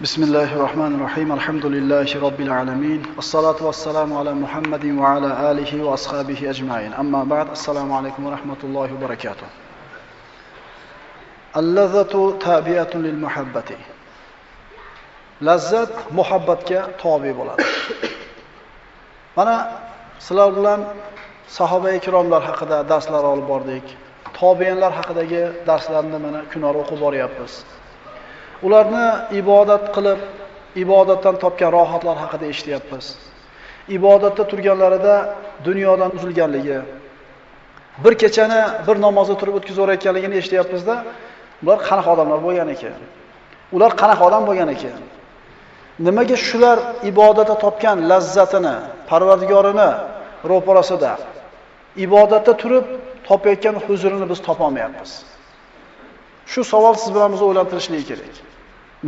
بسم الله الرحمن الرحيم الحمد لله رب العالمين الصلاة والسلام على محمد وعلى آله وأصحابه أجمعين أما بعد السلام عليكم ورحمة الله وبركاته اللذة تابعة للمحبة lazzat muhabbatga tobe bo'ladi. Mana sizlar bilan sahoba ikromlar haqida darslar olib bordik. Tobiinlar haqidagi darslarni mana kunora o'qib boryapmiz. Ularni ibodat qilib, ibodatdan topgan rohatlar haqida eshityapmiz. Ibodatda turganlarida dunyodan uzilganligi, bir kechani bir namozda turib o'tkazayotganligini eshityapmizda, ular qanaqa odamlar bo'lgan ekan? Ular qanaqa odam bo'lgan ekan? Nimaga shular ibodatda topgan lazzatini, Parvardigorini ro'parasida ibodatda turib topayotgan huzurini biz topa olmayapmiz? Shu savol siz bilan bizni o'ylantirishligi kerak.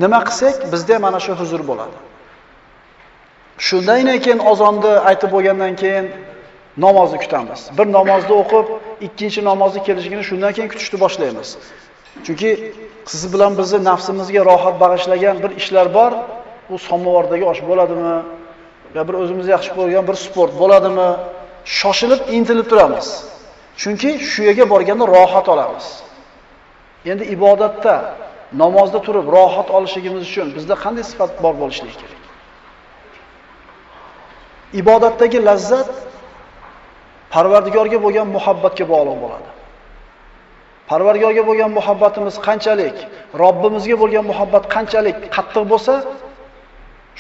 Nima qilsak bizda mana shu huzur bo'ladi. Shundan keyin ozonni aytib bo'lgandan keyin namozni kutamiz. Bir namozni o'qib, ikkinchi namozni kelishigini shundan keyin kutishni boshlaymiz. Chunki siz bilan bizni nafsimizga rohat bag'ishlagan bir ishlar bor. U samovardagi osh bo'ladimi? Ya bir o'zimiz yaxshi ko'rgan bir sport bo'ladimi? Shoshilib intilib turamiz. Chunki shu yerga borganda rohat olamiz. Endi ibodatda, namozda turib rohat olishligimiz uchun bizda qanday sifat bor bo'lishligi kerak? Ibodatdagi lazzat Parvardigorga bo'lgan muhabbatga bog'liq bo'ladi. Parvardigorga bo'lgan muhabbatimiz qanchalik, Robbimizga bo'lgan muhabbat qanchalik qattiq bo'lsa,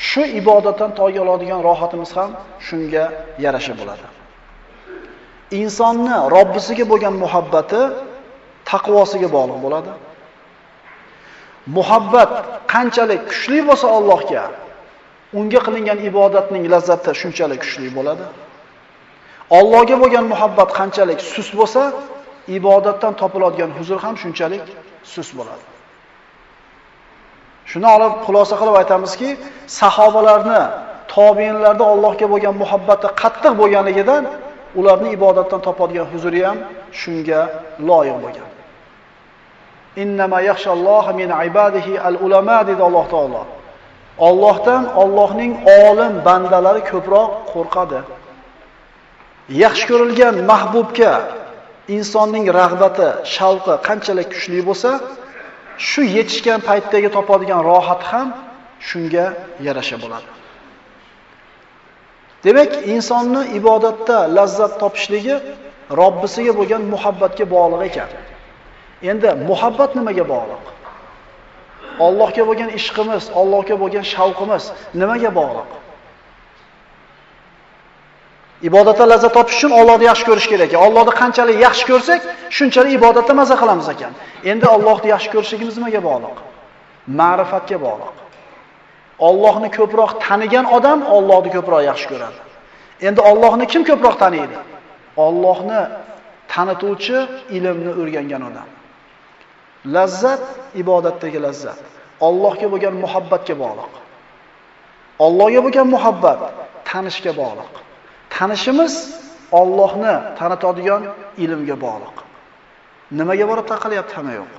shu ibodatdan to'y oladigan rohatimiz ham shunga yarasha bo'ladi. Insonni Robbisiga bo'lgan muhabbati taqvosiga bog'liq bo'ladi. Muhabbat qanchalik kuchli bo'lsa Allohga, unga qilingan ibodatning lazzati shunchalik kuchli bo'ladi. Allohga bo'lgan muhabbat qanchalik sus bo'lsa, ibodatdan topiladigan huzur ham shunchalik sus bo'ladi. Shuni olib xulosa qilib aytamizki, sahobalarni, tobiinlarda Allohga bo'lgan muhabbati qattiq bo'lganligidan ularni ibodatdan topadigan huzuri ham shunga loyiq bo'lgan. Innama yaxshalloha min ibadihi al-ulama dedi Alloh taolo. Allohdan Allohning olim bandalari ko'proq qo'rqadi. Yaxshi ko'rilgan mahbubga insonning rag'bati, shavqi qanchalik kuchli bo'lsa, shu yetishgan paytdagi topadigan rohat ham shunga yarasha bo'ladi. Demak, insonni ibodatda lazzat topishligi Robbisiga bo'lgan muhabbatga bog'liq ekan. Endi muhabbat nimaga bog'liq? Allohga bo'lgan ishqimiz, Allohga bo'lgan shavqimiz nimaga bog'liq? Ibodatda lazzat topish uchun Allohni yaxshi ko'rish kerak ekan. Allohni qanchalik yaxshi ko'rsak, shunchalik ibodatda mazza qilamiz ekan. Endi Allohni yaxshi ko'rishligimiz nimaga bog'liq? Ma'rifatga bog'liq. Allohni ko'proq tanigan odam Allohni ko'proq yaxshi ko'radi. Endi Allohni kim ko'proq taniydi? Allohni tanituvchi, ilmni o'rgangan odam. Lazzat ibodatdagi lazzat. Allohga bo'lgan muhabbatga bog'liq. Allohga bo'lgan muhabbat tanishga bog'liq. Tanishimiz Allohni tanitadigan ilmga bog'liq. Nimaga borib taqalyapti hamma yo'q.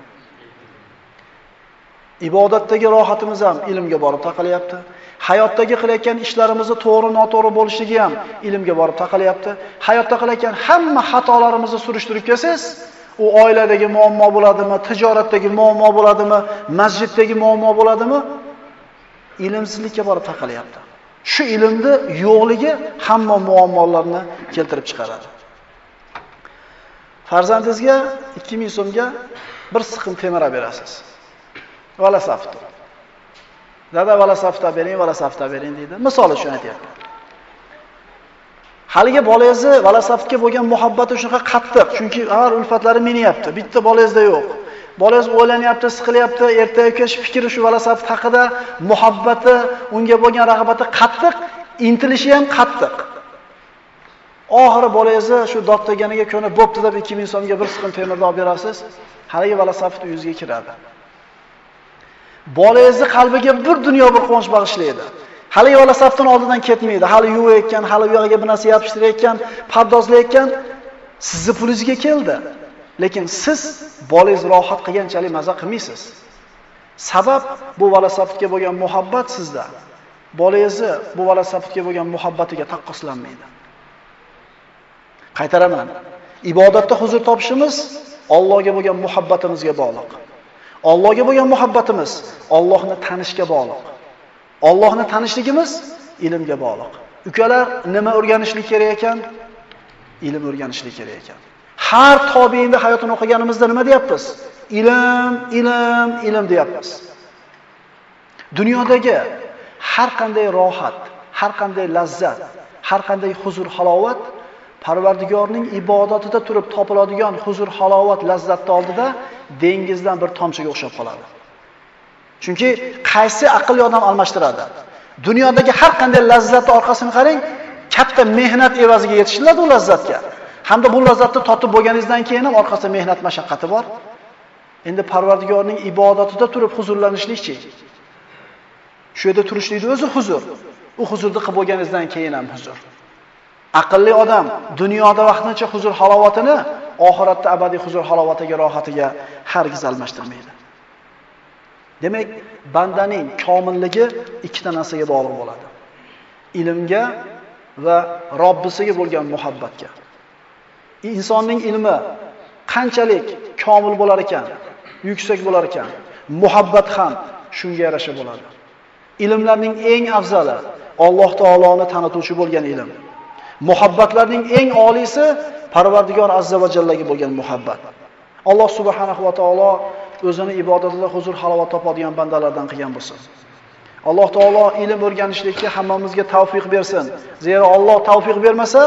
Ibodatdagi rohatimiz ham ilmga borib taqalyapti. Hayotdagi qilayotgan ishlarimizni to'g'ri noto'g'ri bo'lishligi ham ilmga borib taqalyapti. Hayotda qilayotgan hamma xatolarimizni surishtirib kelsangiz, u oiladagi muammo bo'ladimi, tijoratdagi muammo bo'ladimi, masjiddagi muammo bo'ladimi? Ilmsizlikka borib taqalyapti. Shu ilmni yo'qligi hamma muammolarni keltirib chiqaradi. Farzandingizga 2000 so'mga bir siqim temir berasiz. Vala safto. Dada vala safta bering, vala safta bering deydi. Misol uchun aytyapman. Haligi bolangizni vala saftga bo'lgan muhabbati shunaqa qattiq, chunki har ulfatlari minyapti. Bitta bolangizda yo'q. Bolangiz o'ylanyapti, siqilyapti, ertaga kech fikri shu vala saft haqida, muhabbati, unga bo'lgan rag'bati qattiq, intilishi ham qattiq. Oxiri bolangizni shu dod deganiga ko'nib bo'pti deb 2000 so'mga bir siqim temirni olib berasiz, haligi vala saft uyingizga kiradi. Bolangizni qalbiga bir dunyo bir quvonch bag'ishlaydi. Hali yo'la safdan oldidan ketmaydi. Hali yuvayotgan, hali u yog'iga bir narsa yopishtirayotgan, pardozlayotgan sizni pulingizga keldi. Lekin siz bolangiz rohat qilganchalik maza qilmaysiz. Sabab bu valasabtga bo'lgan muhabbat sizda. Bolangizni bu valasabtga bo'lgan muhabbatiga taqqoslanmaydi. Qaytaraman. Ibodatda huzur topishimiz Allohga bo'lgan muhabbatimizga bog'liq. Allohga bo'lgan muhabbatimiz Allohni tanishga bog'liq. Allohni tanishligimiz ilmga bog'liq. Ukalar nima o'rganishlik kerak ekan? Ilm o'rganishlik kerak ekan. Har tobiinda hayotini o'qiganimizda nima deyapmiz? Ilm, ilm, ilm deyapmiz. Dunyodagi har qanday rohat, har qanday lazzat, har qanday huzur, halovat Parvardigorning ibodatida turib topiladigan huzur, halovat, lazzatni oldida dengizdan bir tomchiga o'xshab qoladi. Chunki qaysi aqlli odam almashtiradi? Dunyodagi har qanday lazzatni orqasini qarang, katta mehnat evaziga yetishiladi u lazzatga. Hamda bu lazzatni totib bo'lganingizdan keyin ham orqasida mehnat mashaqqati bor. Endi Parvardigorning ibodatida turib huzurlanishlikchi. Shu yerda turishlikning o'zi huzur. U huzurni qilib bo'lganingizdan keyin ham huzur. Aqlli odam dunyoda vaqtincha huzur halovatini oxiratda abadiy huzur halovatiga, rohatiga hargiz almashtirmaydi. Demak, bandaning komilligi ikkita narsaga bog'liq bo'ladi. Ilmga va Robbisiga bo'lgan muhabbatga. Insonning ilmi qanchalik komil bo'lar ekan, yuksak bo'lar ekan, muhabbat ham shunga yarasha bo'ladi. Ilmlarning eng afzali Alloh taoloni tanituvchi bo'lgan ilm. Muhabbatlarning eng oliysi Parvardigor azza va jallaga bo'lgan muhabbat. Alloh subhanahu va taolo o'zini ibodatida huzur halovat topadigan bandalardan qilgan bo'lsin. Alloh taolo ilm o'rganishlikka hammamizga tavfiq bersin. Zero Alloh tavfiq bermasa,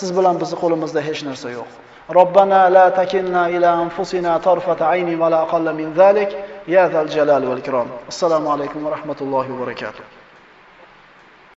siz bilan bizni qo'limizda hech narsa yo'q. Robbana la takinna ila anfusina tarfata ayni va la aqalla min zalik ya zal jalal wal ikrom. Assalomu alaykum va rahmatullohi va barakatuh.